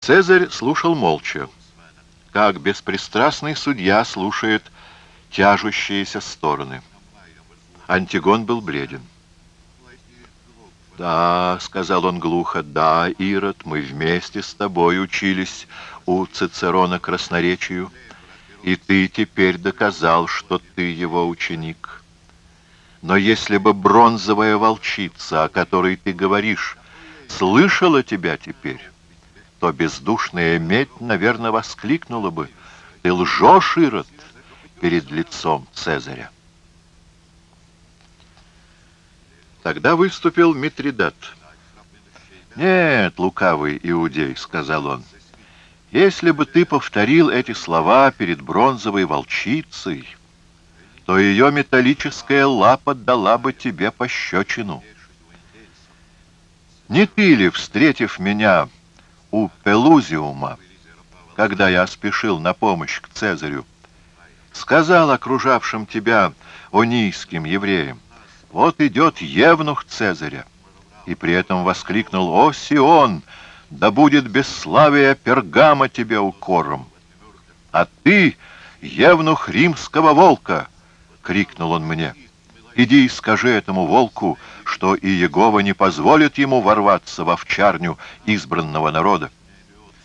Цезарь слушал молча, как беспристрастный судья слушает тяжущиеся стороны. Антигон был бледен. «Да», — сказал он глухо, — «да, Ирод, мы вместе с тобой учились у Цицерона красноречию, и ты теперь доказал, что ты его ученик. Но если бы бронзовая волчица, о которой ты говоришь, слышала тебя теперь, то бездушная медь, наверное, воскликнула бы, «Ты лжешь, Ирод, перед лицом Цезаря». Тогда выступил Митридат. «Нет, лукавый иудей», — сказал он, — «если бы ты повторил эти слова перед бронзовой волчицей, то ее металлическая лапа дала бы тебе пощечину. Не ты ли, встретив меня у Пелузиума, когда я спешил на помощь к Цезарю, сказал окружавшим тебя онийским евреям, вот идет евнух Цезаря. И при этом воскликнул, «О, Сион, да будет бесславие Пергама тебе укором!» «А ты, евнух римского волка!» — крикнул он мне. «Иди и скажи этому волку, что и Егова не позволит ему ворваться в овчарню избранного народа.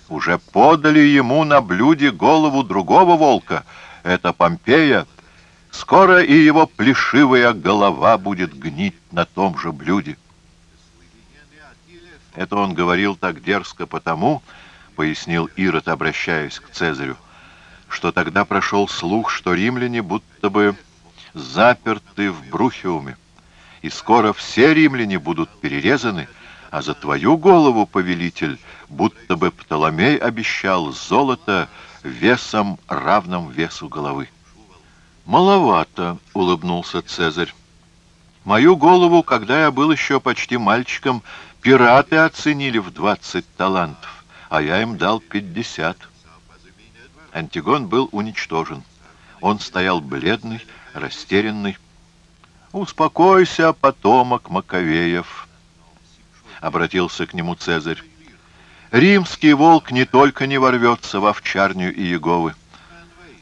Уже подали ему на блюде голову другого волка, это Помпея, Скоро и его плешивая голова будет гнить на том же блюде. Это он говорил так дерзко потому, пояснил Ирод, обращаясь к Цезарю, что тогда прошел слух, что римляне будто бы заперты в Брухиуме, и скоро все римляне будут перерезаны, а за твою голову, повелитель, будто бы Птоломей обещал золото весом, равным весу головы. «Маловато», — улыбнулся Цезарь. «Мою голову, когда я был еще почти мальчиком, пираты оценили в двадцать талантов, а я им дал пятьдесят». Антигон был уничтожен. Он стоял бледный, растерянный. «Успокойся, потомок Маковеев», — обратился к нему Цезарь. «Римский волк не только не ворвется в овчарню Иеговы,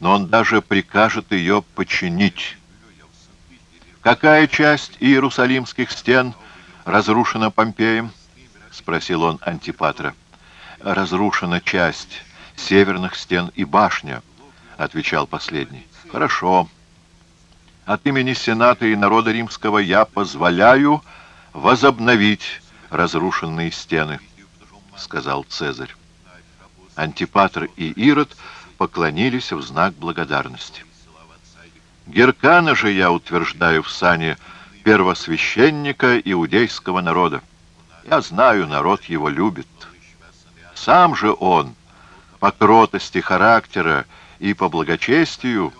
но он даже прикажет ее починить. «Какая часть иерусалимских стен разрушена Помпеем?» — спросил он Антипатра. «Разрушена часть северных стен и башня», — отвечал последний. «Хорошо. От имени Сената и народа римского я позволяю возобновить разрушенные стены», — сказал Цезарь. Антипатр и Ирод — поклонились в знак благодарности. Геркана же я утверждаю в сане первосвященника иудейского народа. Я знаю, народ его любит. Сам же он, по кротости характера и по благочестию,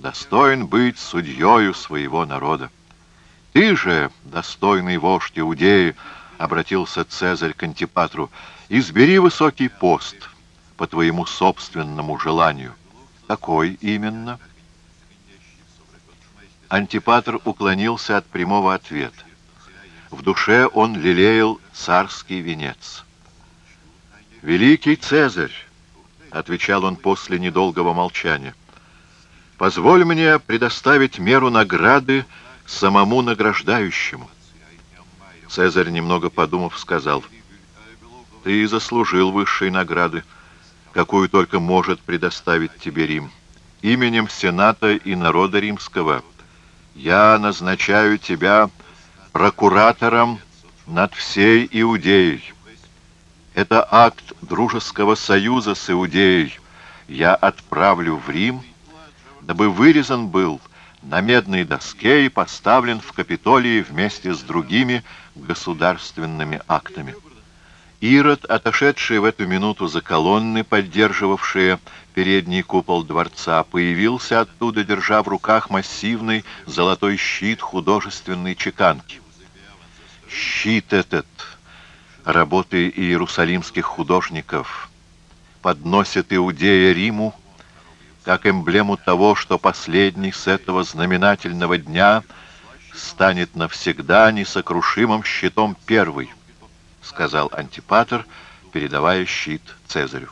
достоин быть судьею своего народа. Ты же, достойный вождь Иудеи, обратился Цезарь к Антипатру, избери высокий пост — по твоему собственному желанию. Какой именно? Антипатр уклонился от прямого ответа. В душе он лелеял царский венец. «Великий Цезарь!» — отвечал он после недолгого молчания. «Позволь мне предоставить меру награды самому награждающему». Цезарь, немного подумав, сказал, «Ты заслужил высшей награды какую только может предоставить тебе Рим. Именем Сената и народа римского я назначаю тебя прокуратором над всей Иудеей. Это акт дружеского союза с Иудеей я отправлю в Рим, дабы вырезан был на медной доске и поставлен в Капитолии вместе с другими государственными актами. Ирод, отошедший в эту минуту за колонны, поддерживавшие передний купол дворца, появился оттуда, держа в руках массивный золотой щит художественной чеканки. Щит этот, работы иерусалимских художников, подносит Иудея Риму, как эмблему того, что последний с этого знаменательного дня станет навсегда несокрушимым щитом первый — сказал Антипатр, передавая щит Цезарю.